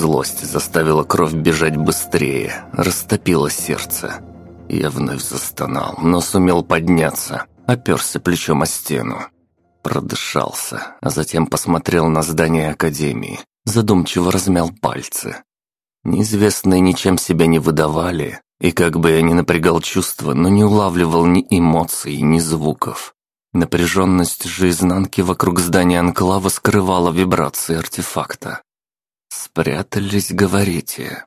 злость заставила кровь бежать быстрее, растопила сердце. Я вновь застонал, но сумел подняться, оперся плечом о стену. Продышался, а затем посмотрел на здание Академии, задумчиво размял пальцы. Неизвестные ничем себя не выдавали, и как бы я ни напрягал чувства, но не улавливал ни эмоций, ни звуков. Напряженность же изнанки вокруг здания анклава скрывала вибрации артефакта. «Спрятались, говорите?»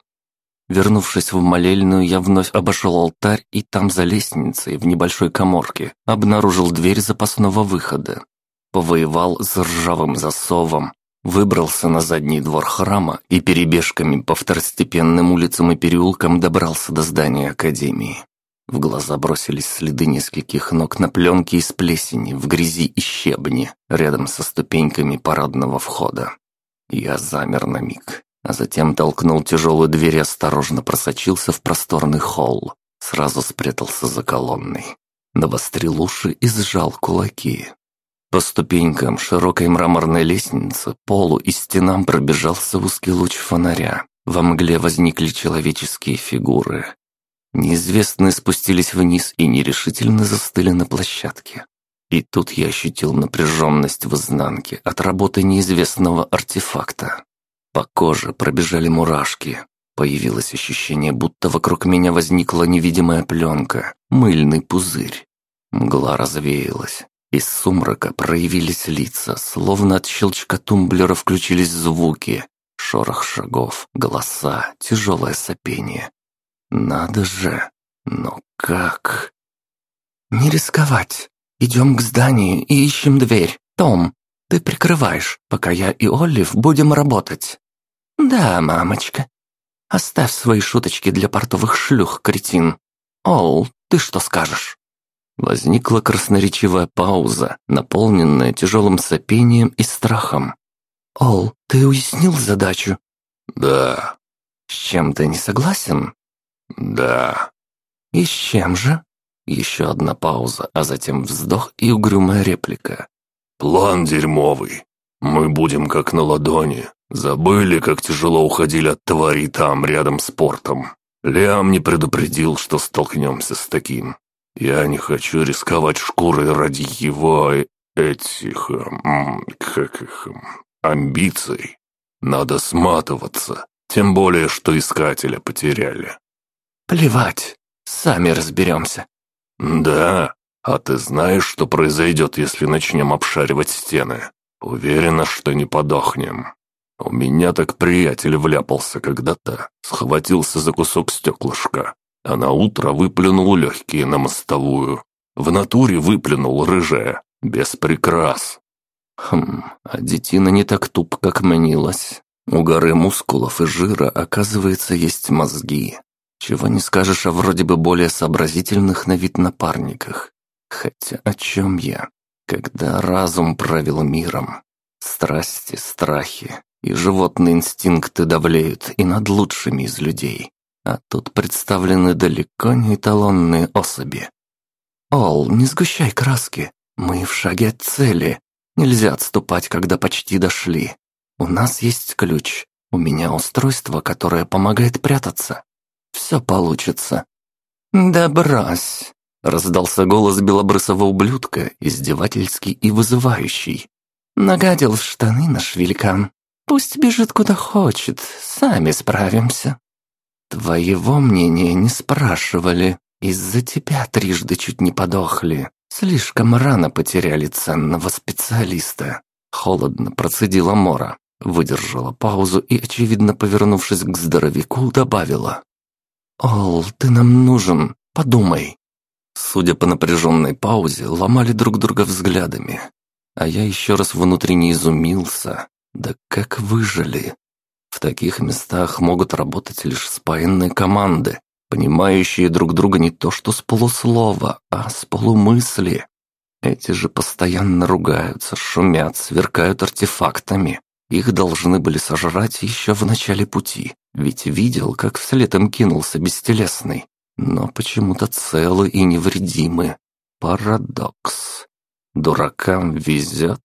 Вернувшись в молельную, я вновь обошел алтарь и там за лестницей, в небольшой коморке, обнаружил дверь запасного выхода. Повоевал с ржавым засовом, выбрался на задний двор храма и перебежками по второстепенным улицам и переулкам добрался до здания Академии. В глаза бросились следы нескольких ног на пленке из плесени, в грязи и щебне, рядом со ступеньками парадного входа. Я замер на миг, а затем толкнул тяжелую дверь и осторожно просочился в просторный холл. Сразу спрятался за колонной. Навострил уши и сжал кулаки. По ступенькам широкой мраморной лестницы, полу и стенам пробежался узкий луч фонаря. Во мгле возникли человеческие фигуры. Неизвестные спустились вниз и нерешительно застыли на площадке. И тут я ощутил напряженность в изнанке от работы неизвестного артефакта. По коже пробежали мурашки. Появилось ощущение, будто вокруг меня возникла невидимая пленка, мыльный пузырь. Мгла развеялась. Из сумрака проявились лица, словно от щелчка тумблера включились звуки. Шорох шагов, голоса, тяжелое сопение. Надо же! Но как? «Не рисковать. Идем к зданию и ищем дверь. Том, ты прикрываешь, пока я и Олив будем работать». «Да, мамочка. Оставь свои шуточки для портовых шлюх, кретин. Ол, ты что скажешь?» Возникла красноречивая пауза, наполненная тяжелым сопением и страхом. «Ол, ты уяснил задачу?» «Да». «С чем ты не согласен?» «Да». «И с чем же?» Еще одна пауза, а затем вздох и угрюмая реплика. «План дерьмовый. Мы будем как на ладони. Забыли, как тяжело уходили от тварей там, рядом с портом. Лиам не предупредил, что столкнемся с таким. Я не хочу рисковать шкурой ради его этих... как их... амбиций. Надо сматываться, тем более, что искателя потеряли. «Плевать, сами разберемся». «Да? А ты знаешь, что произойдет, если начнем обшаривать стены? Уверена, что не подохнем. У меня так приятель вляпался когда-то, схватился за кусок стеклышка, а на утро выплюнул легкие на мостовую. В натуре выплюнул рыжая, без прикрас». Хм, а детина не так туп, как мнилось. У горы мускулов и жира, оказывается, есть мозги. Чего не скажешь о вроде бы более сообразительных на вид напарниках. Хотя о чем я? Когда разум правил миром. Страсти, страхи и животные инстинкты давлеют и над лучшими из людей. А тут представлены далеко не эталонные особи. «Ол, не сгущай краски. Мы в шаге от цели. Нельзя отступать, когда почти дошли. У нас есть ключ. У меня устройство, которое помогает прятаться все получится». «Да брось!» — раздался голос белобрысого ублюдка, издевательский и вызывающий. «Нагадил в штаны наш великан. Пусть бежит куда хочет, сами справимся». «Твоего мнения не спрашивали. Из-за тебя трижды чуть не подохли. Слишком рано потеряли ценного специалиста». Холодно процедила Мора, выдержала паузу и, очевидно повернувшись к здоровяку, добавила. «Ол, ты нам нужен, подумай». Судя по напряженной паузе, ломали друг друга взглядами. А я еще раз внутренне изумился. Да как выжили? В таких местах могут работать лишь спаянные команды, понимающие друг друга не то что с полуслова, а с полумысли. Эти же постоянно ругаются, шумят, сверкают артефактами. Их должны были сожрать еще в начале пути. Ведь видел, как вслед им кинулся бестелесный, но почему-то целы и невредимы. Парадокс. Дуракам везет.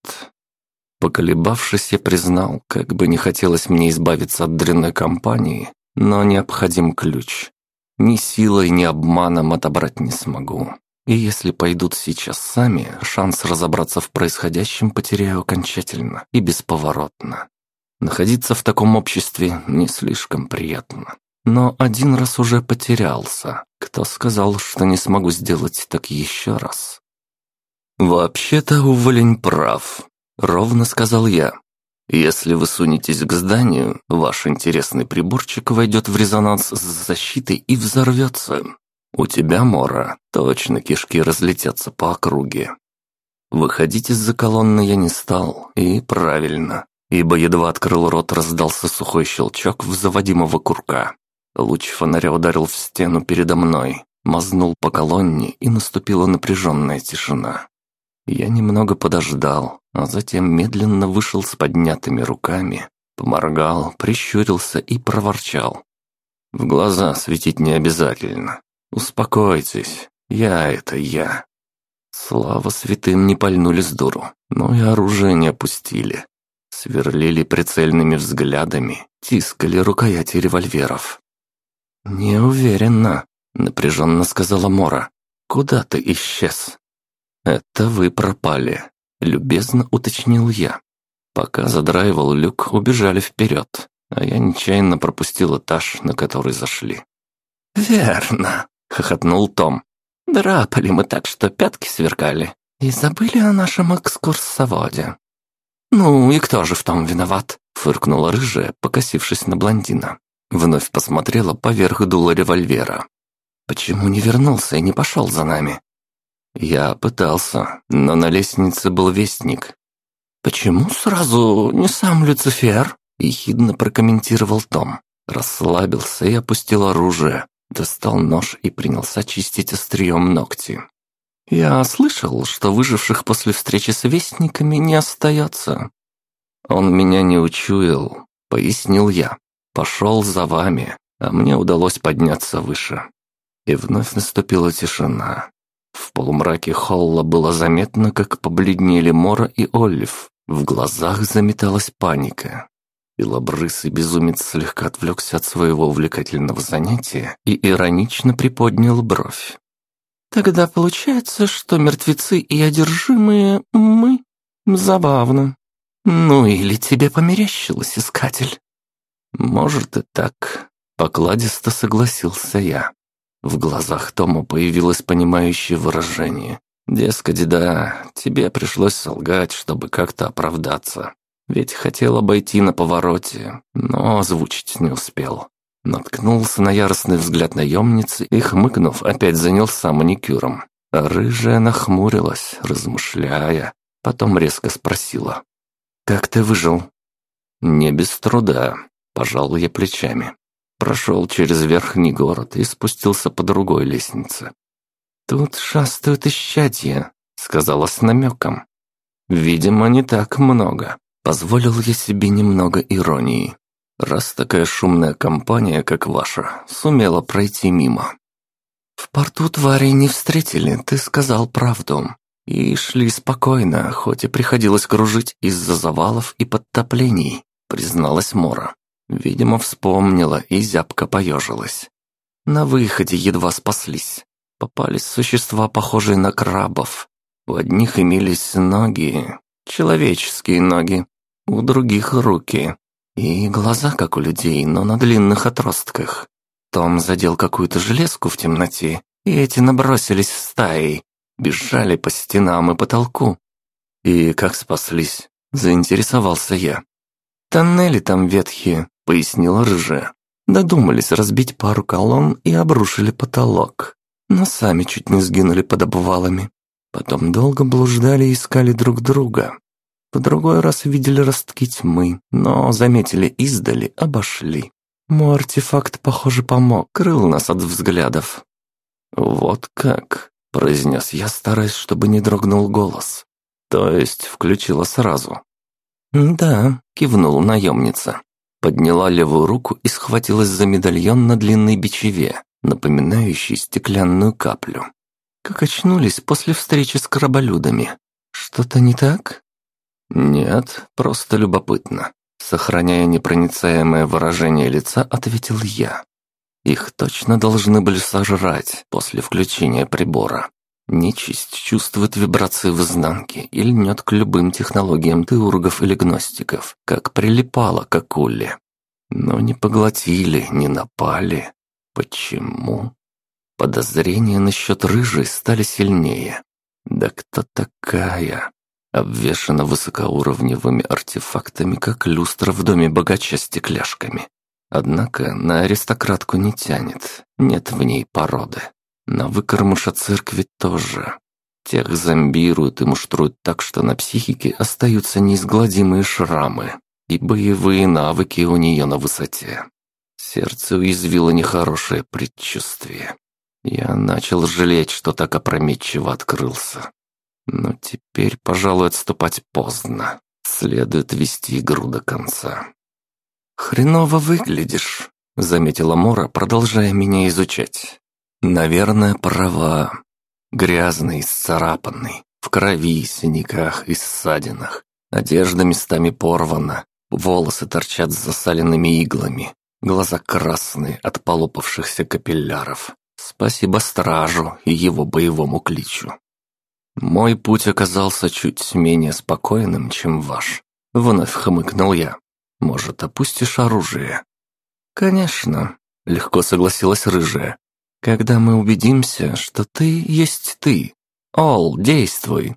Поколебавшись, я признал, как бы не хотелось мне избавиться от дрянной компании, но необходим ключ. Ни силой, ни обманом отобрать не смогу. И если пойдут сейчас сами, шанс разобраться в происходящем потеряю окончательно и бесповоротно. Находиться в таком обществе не слишком приятно. Но один раз уже потерялся. Кто сказал, что не смогу сделать так еще раз? «Вообще-то уволень прав», — ровно сказал я. «Если вы сунетесь к зданию, ваш интересный приборчик войдет в резонанс с защитой и взорвется. У тебя, Мора, точно кишки разлетятся по округе». Выходить из-за колонны я не стал, и правильно, ибо едва открыл рот, раздался сухой щелчок в курка. Луч фонаря ударил в стену передо мной, мазнул по колонне, и наступила напряженная тишина. Я немного подождал, а затем медленно вышел с поднятыми руками, поморгал, прищурился и проворчал. В глаза светить не обязательно. Успокойтесь, я это я. Слава святым не пальнули с дуру, но и оружие не опустили. Сверлили прицельными взглядами, тискали рукояти револьверов. «Не уверена», — напряженно сказала Мора. «Куда ты исчез?» «Это вы пропали», — любезно уточнил я. Пока задраивал люк, убежали вперед, а я нечаянно пропустил этаж, на который зашли. «Верно», — хохотнул Том. «Драпали мы так, что пятки сверкали, и забыли о нашем экскурсоводе. «Ну и кто же в том виноват?» — фыркнула рыжая, покосившись на блондина. Вновь посмотрела поверх дула револьвера. «Почему не вернулся и не пошел за нами?» Я пытался, но на лестнице был вестник. «Почему сразу не сам Люцифер?» — ехидно прокомментировал Том. Расслабился и опустил оружие, достал нож и принялся чистить острием ногти. Я слышал, что выживших после встречи с вестниками не остается. Он меня не учуял, пояснил я. Пошел за вами, а мне удалось подняться выше. И вновь наступила тишина. В полумраке холла было заметно, как побледнели Мора и Олив. В глазах заметалась паника. Белобрысый безумец слегка отвлекся от своего увлекательного занятия и иронично приподнял бровь. Тогда получается, что мертвецы и одержимые мы. Забавно. Ну или тебе померещилось, искатель? Может и так. Покладисто согласился я. В глазах Тома появилось понимающее выражение. Дескать, да, тебе пришлось солгать, чтобы как-то оправдаться. Ведь хотел обойти на повороте, но озвучить не успел. Наткнулся на яростный взгляд наемницы и, хмыкнув, опять занялся маникюром. Рыжая нахмурилась, размышляя, потом резко спросила. «Как ты выжил?» «Не без труда», — пожал я плечами. Прошел через верхний город и спустился по другой лестнице. «Тут шастают исчадья», — сказала с намеком. «Видимо, не так много», — позволил я себе немного иронии раз такая шумная компания, как ваша, сумела пройти мимо. В порту тварей не встретили, ты сказал правду. И шли спокойно, хоть и приходилось кружить из-за завалов и подтоплений, призналась Мора. Видимо, вспомнила и зябко поежилась. На выходе едва спаслись. Попались существа, похожие на крабов. У одних имелись ноги, человеческие ноги, у других руки, и глаза, как у людей, но на длинных отростках. Том задел какую-то железку в темноте, и эти набросились стаи, бежали по стенам и потолку. И как спаслись, заинтересовался я. «Тоннели там ветхие», — пояснила рыжая. Додумались разбить пару колонн и обрушили потолок. Но сами чуть не сгинули под обвалами. Потом долго блуждали и искали друг друга. В другой раз видели ростки тьмы, но заметили издали, обошли. Мой артефакт, похоже, помог, крыл нас от взглядов. «Вот как», — произнес я, стараясь, чтобы не дрогнул голос. То есть включила сразу. «Да», — кивнула наемница. Подняла левую руку и схватилась за медальон на длинной бичеве, напоминающий стеклянную каплю. Как очнулись после встречи с краболюдами. «Что-то не так?» «Нет, просто любопытно». Сохраняя непроницаемое выражение лица, ответил я. Их точно должны были сожрать после включения прибора. Нечисть чувствует вибрации в изнанке и льнет к любым технологиям теургов или гностиков, как прилипала к акуле. Но не поглотили, не напали. Почему? Подозрения насчет рыжей стали сильнее. Да кто такая? Обвешана высокоуровневыми артефактами, как люстра в доме богача стекляшками. Однако на аристократку не тянет, нет в ней породы. На выкормыша церкви тоже. Тех зомбируют и муштруют так, что на психике остаются неизгладимые шрамы, и боевые навыки у нее на высоте. Сердце уязвило нехорошее предчувствие. Я начал жалеть, что так опрометчиво открылся. Но теперь, пожалуй, отступать поздно. Следует вести игру до конца. «Хреново выглядишь», — заметила Мора, продолжая меня изучать. «Наверное, права. Грязный, исцарапанный, в крови, синяках и ссадинах. Одежда местами порвана, волосы торчат с засаленными иглами, глаза красные от полопавшихся капилляров. Спасибо стражу и его боевому кличу. Мой путь оказался чуть менее спокойным, чем ваш. Вновь хмыкнул я. Может, опустишь оружие?» «Конечно», — легко согласилась рыжая. «Когда мы убедимся, что ты есть ты. Ол, действуй!»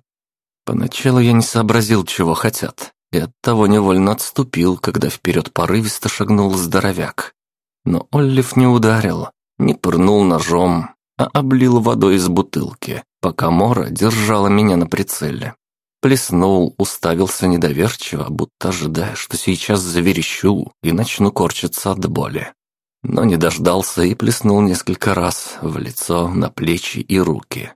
Поначалу я не сообразил, чего хотят, и оттого невольно отступил, когда вперед порывисто шагнул здоровяк. Но Оллиф не ударил, не пырнул ножом, а облил водой из бутылки, пока Мора держала меня на прицеле. Плеснул, уставился недоверчиво, будто ожидая, что сейчас заверещу и начну корчиться от боли. Но не дождался и плеснул несколько раз в лицо, на плечи и руки.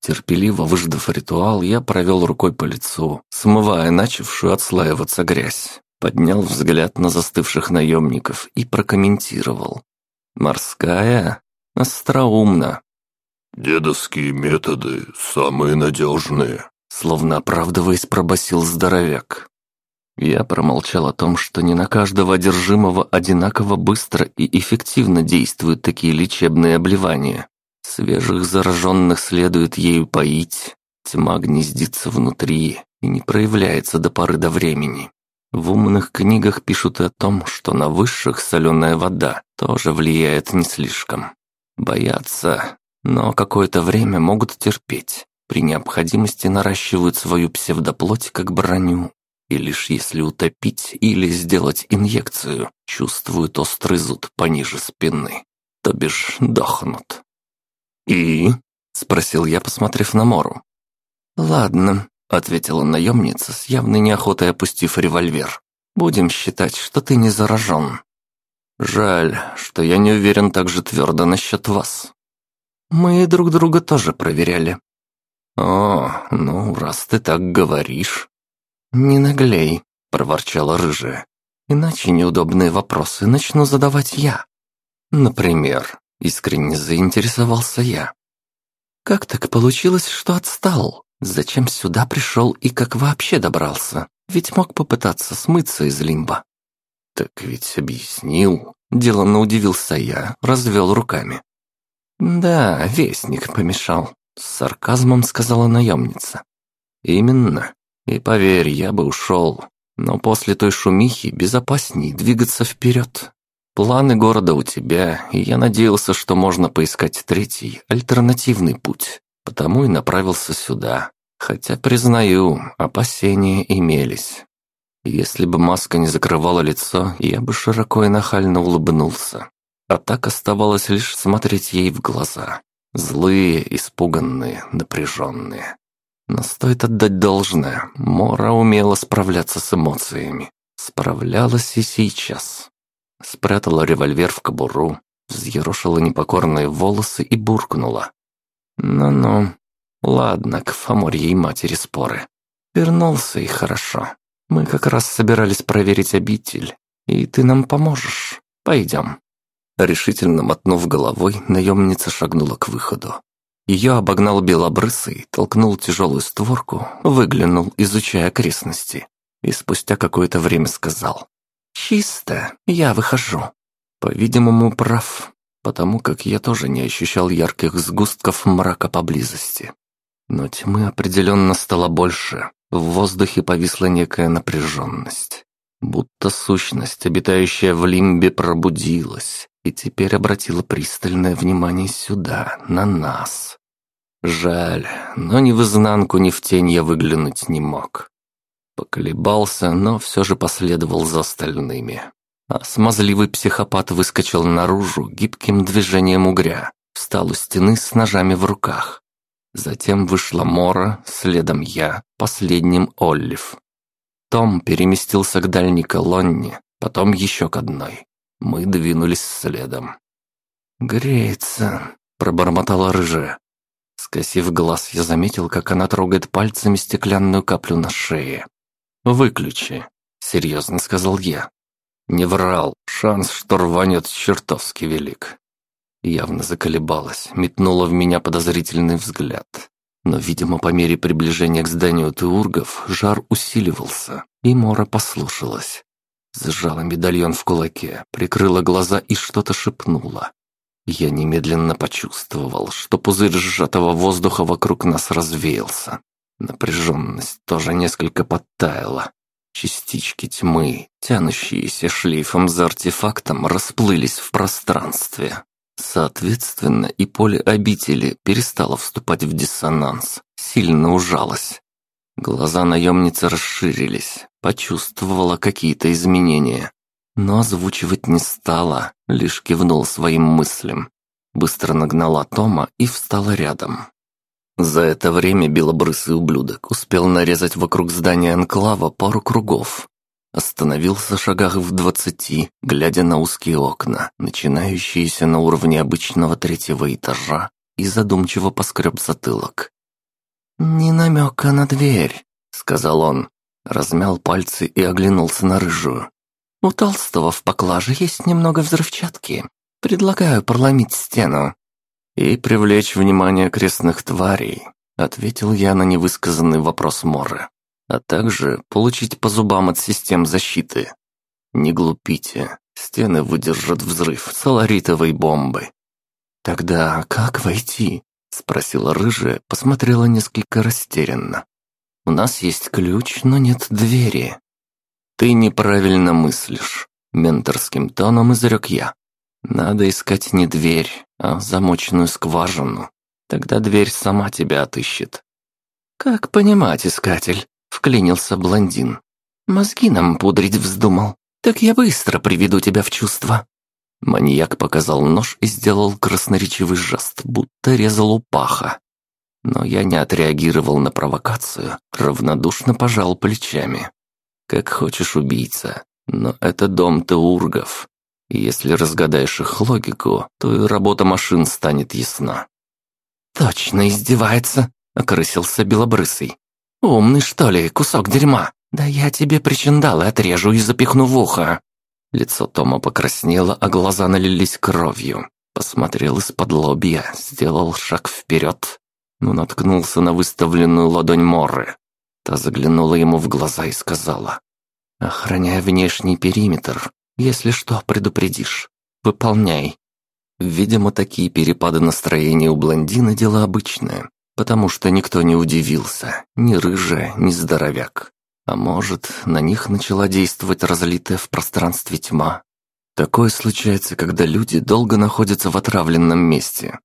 Терпеливо выждав ритуал, я провел рукой по лицу, смывая начавшую отслаиваться грязь. Поднял взгляд на застывших наемников и прокомментировал. «Морская? Остроумно». «Дедовские методы самые надежные», Словно оправдываясь, пробасил здоровяк. Я промолчал о том, что не на каждого одержимого одинаково быстро и эффективно действуют такие лечебные обливания. Свежих зараженных следует ею поить. Тьма гнездится внутри и не проявляется до поры до времени. В умных книгах пишут и о том, что на высших соленая вода тоже влияет не слишком. Боятся, но какое-то время могут терпеть. При необходимости наращивают свою псевдоплоть как броню. И лишь если утопить или сделать инъекцию, чувствуют острый зуд пониже спины. То бишь дохнут. «И?» — спросил я, посмотрев на Мору. «Ладно», — ответила наемница с явной неохотой опустив револьвер. «Будем считать, что ты не заражен». «Жаль, что я не уверен так же твердо насчет вас». «Мы друг друга тоже проверяли», «О, ну, раз ты так говоришь...» «Не наглей», — проворчала рыжая. «Иначе неудобные вопросы начну задавать я». «Например», — искренне заинтересовался я. «Как так получилось, что отстал? Зачем сюда пришел и как вообще добрался? Ведь мог попытаться смыться из лимба». «Так ведь объяснил», — деланно удивился я, развел руками. «Да, вестник помешал. С сарказмом сказала наемница. «Именно. И поверь, я бы ушел. Но после той шумихи безопасней двигаться вперед. Планы города у тебя, и я надеялся, что можно поискать третий, альтернативный путь. Потому и направился сюда. Хотя, признаю, опасения имелись. Если бы маска не закрывала лицо, я бы широко и нахально улыбнулся. А так оставалось лишь смотреть ей в глаза. Злые, испуганные, напряженные. Но стоит отдать должное, Мора умела справляться с эмоциями. Справлялась и сейчас. Спрятала револьвер в кобуру, взъерошила непокорные волосы и буркнула. «Ну-ну, ладно, к Фоморьей матери споры. Вернулся и хорошо. Мы как раз собирались проверить обитель, и ты нам поможешь. Пойдем». Решительно мотнув головой, наемница шагнула к выходу. Ее обогнал белобрысый, толкнул тяжелую створку, выглянул, изучая окрестности, и спустя какое-то время сказал «Чисто, я выхожу». По-видимому, прав, потому как я тоже не ощущал ярких сгустков мрака поблизости. Но тьмы определенно стало больше, в воздухе повисла некая напряженность. Будто сущность, обитающая в лимбе, пробудилась и теперь обратила пристальное внимание сюда, на нас. Жаль, но ни в изнанку, ни в тень я выглянуть не мог. Поколебался, но все же последовал за остальными. А смазливый психопат выскочил наружу гибким движением угря, встал у стены с ножами в руках. Затем вышла Мора, следом я, последним Оллив. Том переместился к дальней колонне, потом еще к одной. Мы двинулись следом. «Греется», — пробормотала рыжая. Скосив глаз, я заметил, как она трогает пальцами стеклянную каплю на шее. «Выключи», — серьезно сказал я. Не врал, шанс, что рванет чертовски велик. Явно заколебалась, метнула в меня подозрительный взгляд. Но, видимо, по мере приближения к зданию Теургов жар усиливался, и Мора послушалась. Сжала медальон в кулаке, прикрыла глаза и что-то шепнула. Я немедленно почувствовал, что пузырь сжатого воздуха вокруг нас развеялся. Напряженность тоже несколько подтаяла. Частички тьмы, тянущиеся шлейфом за артефактом, расплылись в пространстве. Соответственно, и поле обители перестало вступать в диссонанс, сильно ужалось. Глаза наемницы расширились, почувствовала какие-то изменения, но озвучивать не стала, лишь кивнул своим мыслям. Быстро нагнала Тома и встала рядом. За это время белобрысый ублюдок успел нарезать вокруг здания анклава пару кругов. Остановился шагах в двадцати, глядя на узкие окна, начинающиеся на уровне обычного третьего этажа, и задумчиво поскреб затылок. «Не намека на дверь», — сказал он, размял пальцы и оглянулся на рыжую. «У Толстого в поклаже есть немного взрывчатки. Предлагаю проломить стену и привлечь внимание крестных тварей», ответил я на невысказанный вопрос Моры, а также получить по зубам от систем защиты. Не глупите, стены выдержат взрыв соларитовой бомбы. Тогда как войти? спросила рыжая, посмотрела несколько растерянно. У нас есть ключ, но нет двери. Ты неправильно мыслишь, менторским тоном изрек я. Надо искать не дверь, а замоченную скважину. Тогда дверь сама тебя отыщет. Как понимать, искатель? Вклинился блондин. Мозги нам пудрить вздумал. Так я быстро приведу тебя в чувство. Маньяк показал нож и сделал красноречивый жест, будто резал у паха. Но я не отреагировал на провокацию, равнодушно пожал плечами. Как хочешь, убийца, но это дом Теургов, если разгадаешь их логику, то и работа машин станет ясна. «Точно издевается», — окрысился Белобрысый. «Умный, что ли, кусок дерьма? Да я тебе причиндалы отрежу и запихну в ухо». Лицо Тома покраснело, а глаза налились кровью. Посмотрел из-под лобья, сделал шаг вперед, но наткнулся на выставленную ладонь Морры. Та заглянула ему в глаза и сказала, «Охраняя внешний периметр, если что, предупредишь. Выполняй». Видимо, такие перепады настроения у блондина дело обычное, потому что никто не удивился, ни рыжая, ни здоровяк. А может, на них начала действовать разлитая в пространстве тьма. Такое случается, когда люди долго находятся в отравленном месте.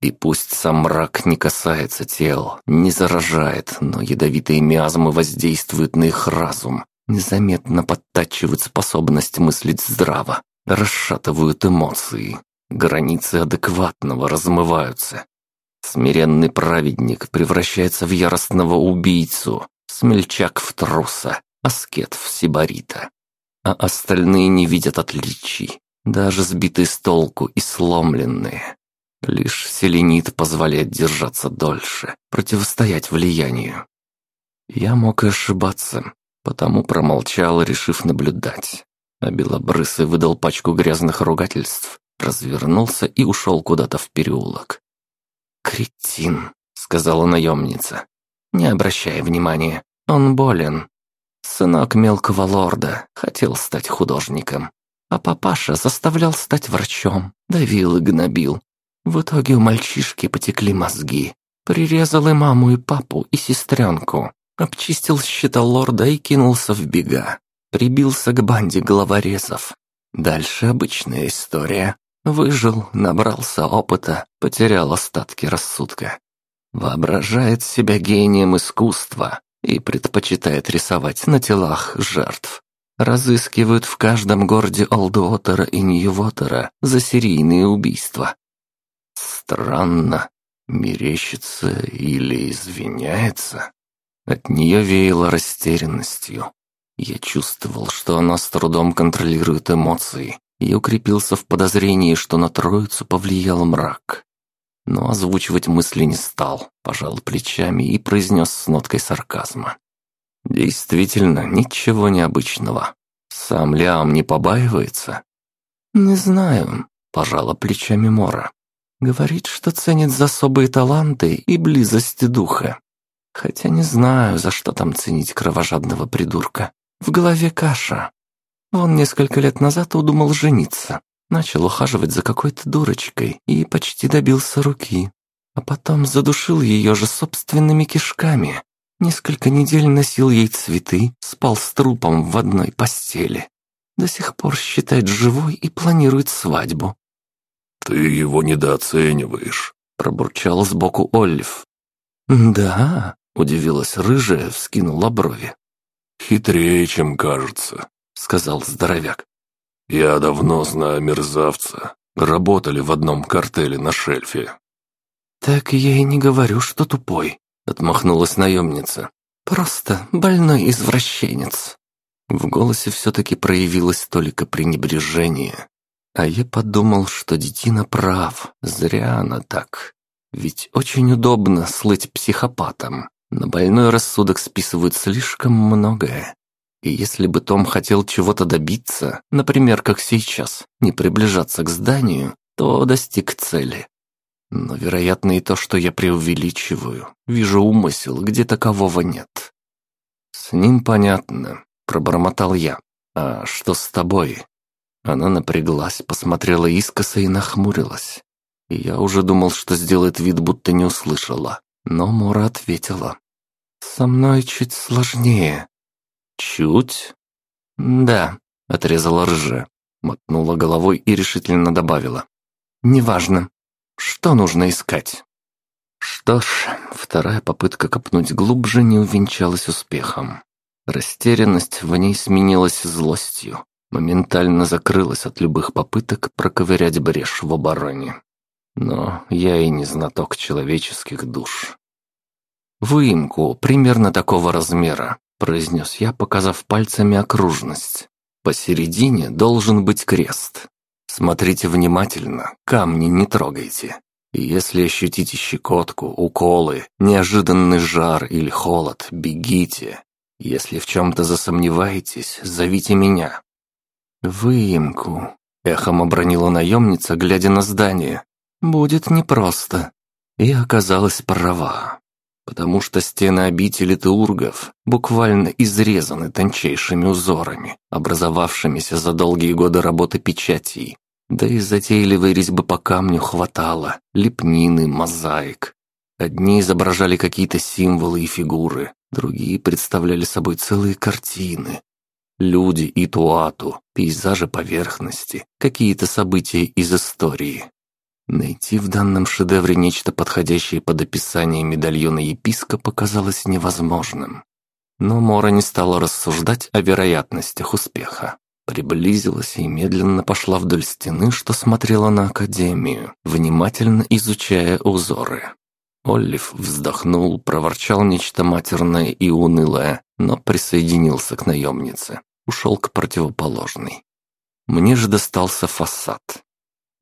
И пусть сам мрак не касается тел, не заражает, но ядовитые миазмы воздействуют на их разум, незаметно подтачивают способность мыслить здраво, расшатывают эмоции, границы адекватного размываются. Смиренный праведник превращается в яростного убийцу, смельчак в труса, аскет в сибарита. А остальные не видят отличий, даже сбитые с толку и сломленные. Лишь селенит позволяет держаться дольше, противостоять влиянию. Я мог и ошибаться, потому промолчал, решив наблюдать. А Белобрысый выдал пачку грязных ругательств, развернулся и ушел куда-то в переулок. «Кретин», — сказала наемница. «Не обращай внимания, он болен. Сынок мелкого лорда хотел стать художником, а папаша заставлял стать врачом, давил и гнобил. В итоге у мальчишки потекли мозги. Прирезал и маму, и папу, и сестренку. Обчистил счета лорда и кинулся в бега. Прибился к банде головорезов. Дальше обычная история. Выжил, набрался опыта, потерял остатки рассудка. Воображает себя гением искусства и предпочитает рисовать на телах жертв. Разыскивают в каждом городе Олдуотера и Ньювотера за серийные убийства. Странно, мерещится или извиняется. От нее веяло растерянностью. Я чувствовал, что она с трудом контролирует эмоции, и укрепился в подозрении, что на троицу повлиял мрак. Но озвучивать мысли не стал, пожал плечами и произнес с ноткой сарказма. Действительно, ничего необычного. Сам Лиам не побаивается? Не знаю, пожала плечами Мора. Говорит, что ценит за особые таланты и близость духа. Хотя не знаю, за что там ценить кровожадного придурка. В голове каша. Он несколько лет назад удумал жениться. Начал ухаживать за какой-то дурочкой и почти добился руки. А потом задушил ее же собственными кишками. Несколько недель носил ей цветы, спал с трупом в одной постели. До сих пор считает живой и планирует свадьбу. «Ты его недооцениваешь», — пробурчал сбоку Олив. «Да», — удивилась рыжая, вскинула брови. «Хитрее, чем кажется», — сказал здоровяк. «Я давно знаю мерзавца. Работали в одном картеле на шельфе». «Так я и не говорю, что тупой», — отмахнулась наемница. «Просто больной извращенец». В голосе все-таки проявилось только пренебрежение. А я подумал, что детина прав, зря она так. Ведь очень удобно слыть психопатом. На больной рассудок списывают слишком многое. И если бы Том хотел чего-то добиться, например, как сейчас, не приближаться к зданию, то достиг цели. Но, вероятно, и то, что я преувеличиваю, вижу умысел, где такового нет. «С ним понятно», — пробормотал я. «А что с тобой?» Она напряглась, посмотрела искоса и нахмурилась. И я уже думал, что сделает вид, будто не услышала. Но Мура ответила. «Со мной чуть сложнее». «Чуть?» «Да», — отрезала рыжая, мотнула головой и решительно добавила. «Неважно. Что нужно искать?» Что ж, вторая попытка копнуть глубже не увенчалась успехом. Растерянность в ней сменилась злостью, моментально закрылась от любых попыток проковырять брешь в обороне. Но я и не знаток человеческих душ. «Выемку примерно такого размера», — произнес я, показав пальцами окружность. «Посередине должен быть крест. Смотрите внимательно, камни не трогайте. И если ощутите щекотку, уколы, неожиданный жар или холод, бегите. Если в чем-то засомневаетесь, зовите меня». «Выемку», — эхом обронила наемница, глядя на здание. «Будет непросто». И оказалась права потому что стены обители Теургов буквально изрезаны тончайшими узорами, образовавшимися за долгие годы работы печатей. Да и затейливой резьбы по камню хватало, лепнины, мозаик. Одни изображали какие-то символы и фигуры, другие представляли собой целые картины. Люди и туату, пейзажи поверхности, какие-то события из истории. Найти в данном шедевре нечто подходящее под описание медальона епископа казалось невозможным. Но Мора не стала рассуждать о вероятностях успеха. Приблизилась и медленно пошла вдоль стены, что смотрела на Академию, внимательно изучая узоры. Оллив вздохнул, проворчал нечто матерное и унылое, но присоединился к наемнице, ушел к противоположной. Мне же достался фасад,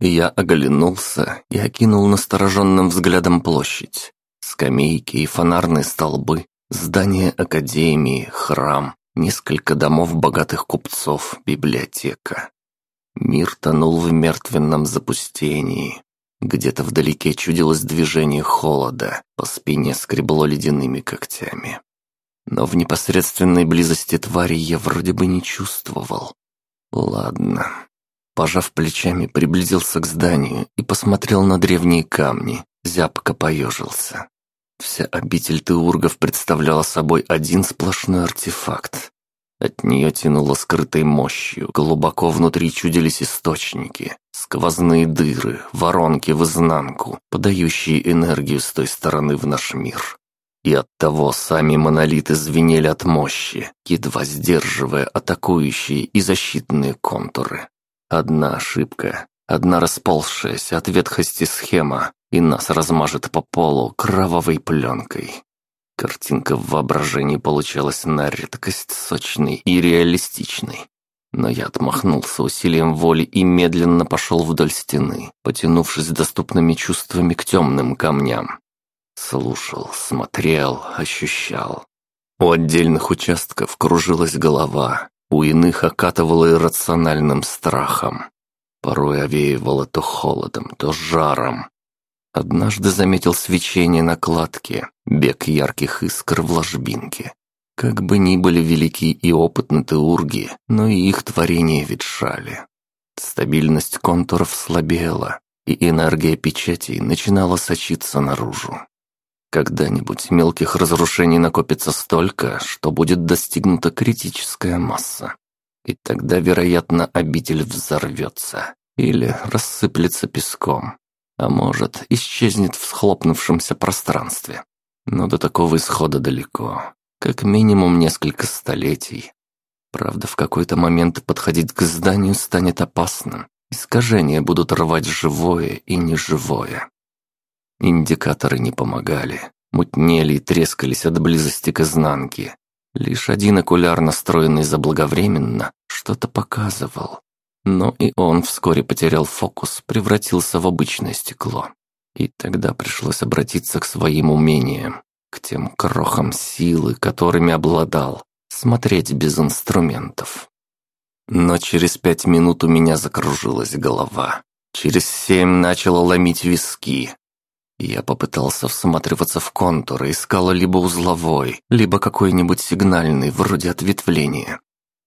я оглянулся и окинул настороженным взглядом площадь. Скамейки и фонарные столбы, здание академии, храм, несколько домов богатых купцов, библиотека. Мир тонул в мертвенном запустении. Где-то вдалеке чудилось движение холода, по спине скребло ледяными когтями. Но в непосредственной близости твари я вроде бы не чувствовал. Ладно. Пожав плечами, приблизился к зданию и посмотрел на древние камни, зябко поежился. Вся обитель Теургов представляла собой один сплошной артефакт. От нее тянуло скрытой мощью, глубоко внутри чудились источники, сквозные дыры, воронки в изнанку, подающие энергию с той стороны в наш мир. И оттого сами монолиты звенели от мощи, едва сдерживая атакующие и защитные контуры. Одна ошибка, одна расползшаяся от ветхости схема, и нас размажет по полу кровавой пленкой. Картинка в воображении получалась на редкость сочной и реалистичной. Но я отмахнулся усилием воли и медленно пошел вдоль стены, потянувшись доступными чувствами к темным камням. Слушал, смотрел, ощущал. У отдельных участков кружилась голова, у иных окатывало иррациональным страхом. Порой овеивало то холодом, то жаром, Однажды заметил свечение на кладке, бег ярких искр в ложбинке. Как бы ни были велики и опытны теурги, но и их творения ветшали. Стабильность контуров слабела, и энергия печатей начинала сочиться наружу. Когда-нибудь мелких разрушений накопится столько, что будет достигнута критическая масса. И тогда, вероятно, обитель взорвется или рассыплется песком, а может, исчезнет в схлопнувшемся пространстве. Но до такого исхода далеко, как минимум несколько столетий. Правда, в какой-то момент подходить к зданию станет опасным. Искажения будут рвать живое и неживое. Индикаторы не помогали, мутнели и трескались от близости к изнанке. Лишь один окуляр, настроенный заблаговременно, что-то показывал. Но и он вскоре потерял фокус, превратился в обычное стекло. И тогда пришлось обратиться к своим умениям, к тем крохам силы, которыми обладал, смотреть без инструментов. Но через пять минут у меня закружилась голова. Через семь начало ломить виски. Я попытался всматриваться в контуры, искал либо узловой, либо какой-нибудь сигнальный, вроде ответвления.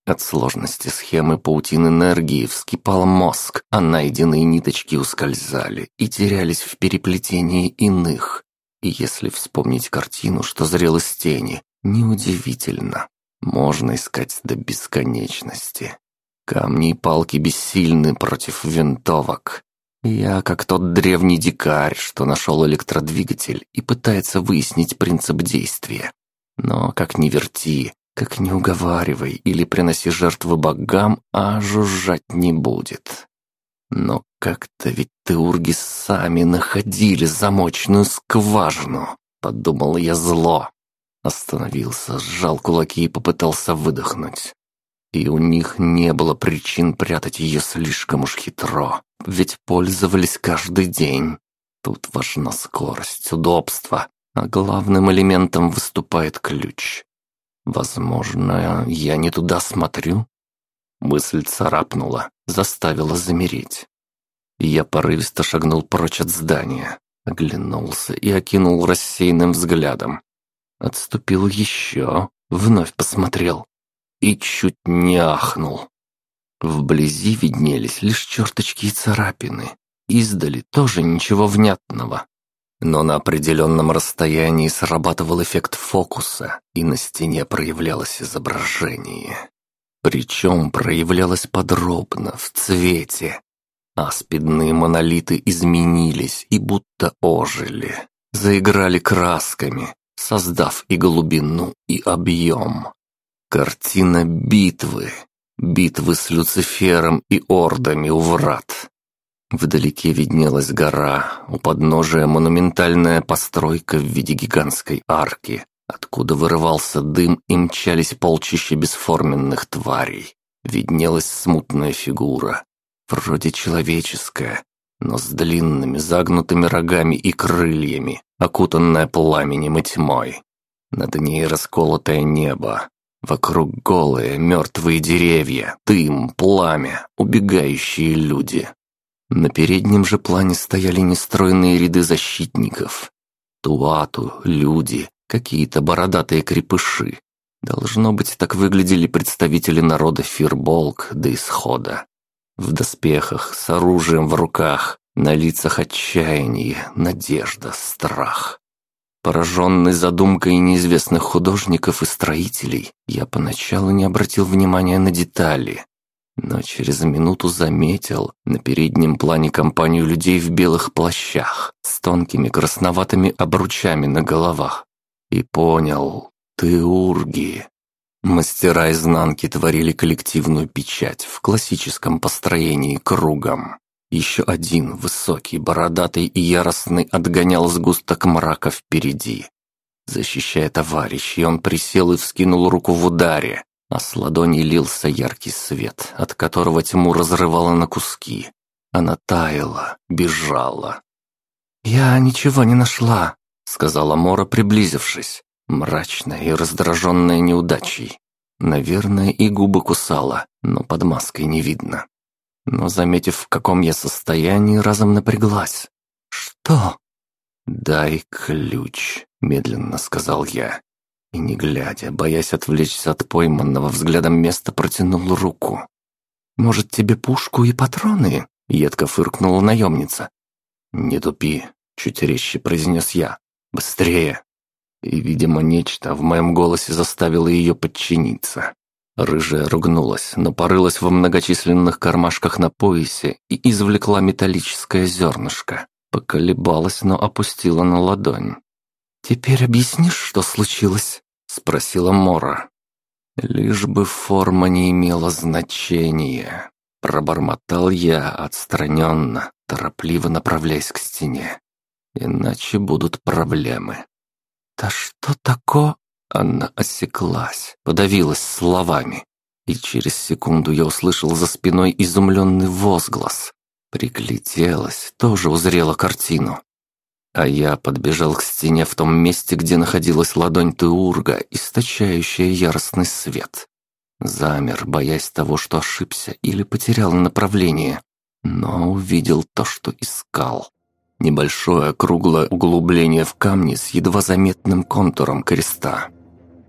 От сложности схемы паутин энергии вскипал мозг, а найденные ниточки ускользали и терялись в переплетении иных. И если вспомнить картину, что зрел из тени, неудивительно. Можно искать до бесконечности. Камни и палки бессильны против винтовок. Я как тот древний дикарь, что нашел электродвигатель и пытается выяснить принцип действия. Но, как ни верти, как не уговаривай или приноси жертвы богам, а жужжать не будет. Но как-то ведь теурги сами находили замочную скважину, подумал я зло. Остановился, сжал кулаки и попытался выдохнуть. И у них не было причин прятать ее слишком уж хитро, ведь пользовались каждый день. Тут важна скорость, удобство, а главным элементом выступает ключ. Возможно, я не туда смотрю? Мысль царапнула, заставила замереть. Я порывисто шагнул прочь от здания, оглянулся и окинул рассеянным взглядом. Отступил еще, вновь посмотрел и чуть не ахнул. Вблизи виднелись лишь черточки и царапины. Издали тоже ничего внятного. Но на определенном расстоянии срабатывал эффект фокуса, и на стене проявлялось изображение. Причем проявлялось подробно, в цвете. Аспидные монолиты изменились и будто ожили. Заиграли красками, создав и глубину, и объем. Картина битвы. Битвы с Люцифером и ордами у врат. Вдалеке виднелась гора, у подножия монументальная постройка в виде гигантской арки, откуда вырывался дым и мчались полчища бесформенных тварей. Виднелась смутная фигура, вроде человеческая, но с длинными загнутыми рогами и крыльями, окутанная пламенем и тьмой. Над ней расколотое небо, вокруг голые мертвые деревья, дым, пламя, убегающие люди. На переднем же плане стояли нестроенные ряды защитников. Туату, люди, какие-то бородатые крепыши. Должно быть, так выглядели представители народа Фирболк до исхода. В доспехах, с оружием в руках, на лицах отчаяние, надежда, страх. Пораженный задумкой неизвестных художников и строителей, я поначалу не обратил внимания на детали, но через минуту заметил на переднем плане компанию людей в белых плащах с тонкими красноватыми обручами на головах. И понял, ты урги. Мастера изнанки творили коллективную печать в классическом построении кругом. Еще один, высокий, бородатый и яростный, отгонял сгусток мрака впереди. Защищая товарищей, он присел и вскинул руку в ударе, а с ладони лился яркий свет, от которого тьму разрывало на куски. Она таяла, бежала. «Я ничего не нашла», — сказала Мора, приблизившись, мрачная и раздраженная неудачей. Наверное, и губы кусала, но под маской не видно но, заметив, в каком я состоянии, разом напряглась. «Что?» «Дай ключ», — медленно сказал я. И не глядя, боясь отвлечься от пойманного взглядом места, протянул руку. «Может, тебе пушку и патроны?» — едко фыркнула наемница. «Не тупи», — чуть резче произнес я. «Быстрее!» И, видимо, нечто в моем голосе заставило ее подчиниться. Рыжая ругнулась, но порылась во многочисленных кармашках на поясе и извлекла металлическое зернышко. Поколебалась, но опустила на ладонь. «Теперь объяснишь, что случилось?» — спросила Мора. «Лишь бы форма не имела значения», — пробормотал я отстраненно, торопливо направляясь к стене. «Иначе будут проблемы». «Да что такое?» Она осеклась, подавилась словами, и через секунду я услышал за спиной изумленный возглас. Пригляделась, тоже узрела картину. А я подбежал к стене в том месте, где находилась ладонь Теурга, источающая яростный свет. Замер, боясь того, что ошибся или потерял направление, но увидел то, что искал. Небольшое круглое углубление в камне с едва заметным контуром креста.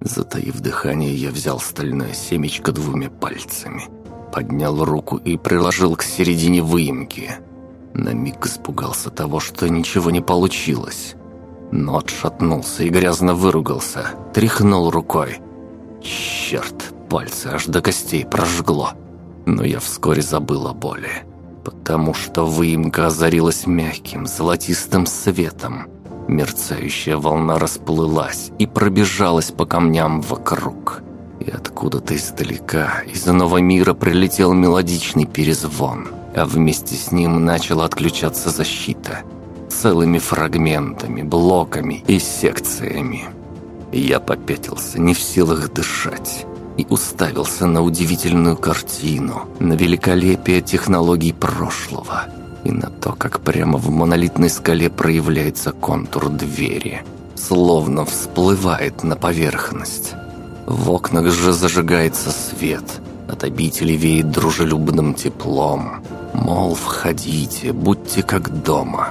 Затаив дыхание, я взял стальное семечко двумя пальцами, поднял руку и приложил к середине выемки. На миг испугался того, что ничего не получилось, но отшатнулся и грязно выругался, тряхнул рукой. Черт, пальцы аж до костей прожгло. Но я вскоре забыл о боли, потому что выемка озарилась мягким золотистым светом, Мерцающая волна расплылась и пробежалась по камням вокруг. И откуда-то издалека, из иного мира прилетел мелодичный перезвон, а вместе с ним начала отключаться защита. Целыми фрагментами, блоками и секциями. Я попятился, не в силах дышать, и уставился на удивительную картину, на великолепие технологий прошлого – и на то, как прямо в монолитной скале проявляется контур двери, словно всплывает на поверхность. В окнах же зажигается свет, от обители веет дружелюбным теплом. Мол, входите, будьте как дома.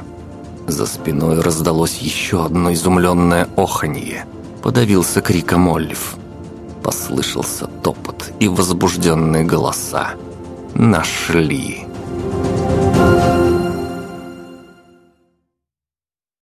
За спиной раздалось еще одно изумленное оханье. Подавился криком Олив. Послышался топот и возбужденные голоса. «Нашли!»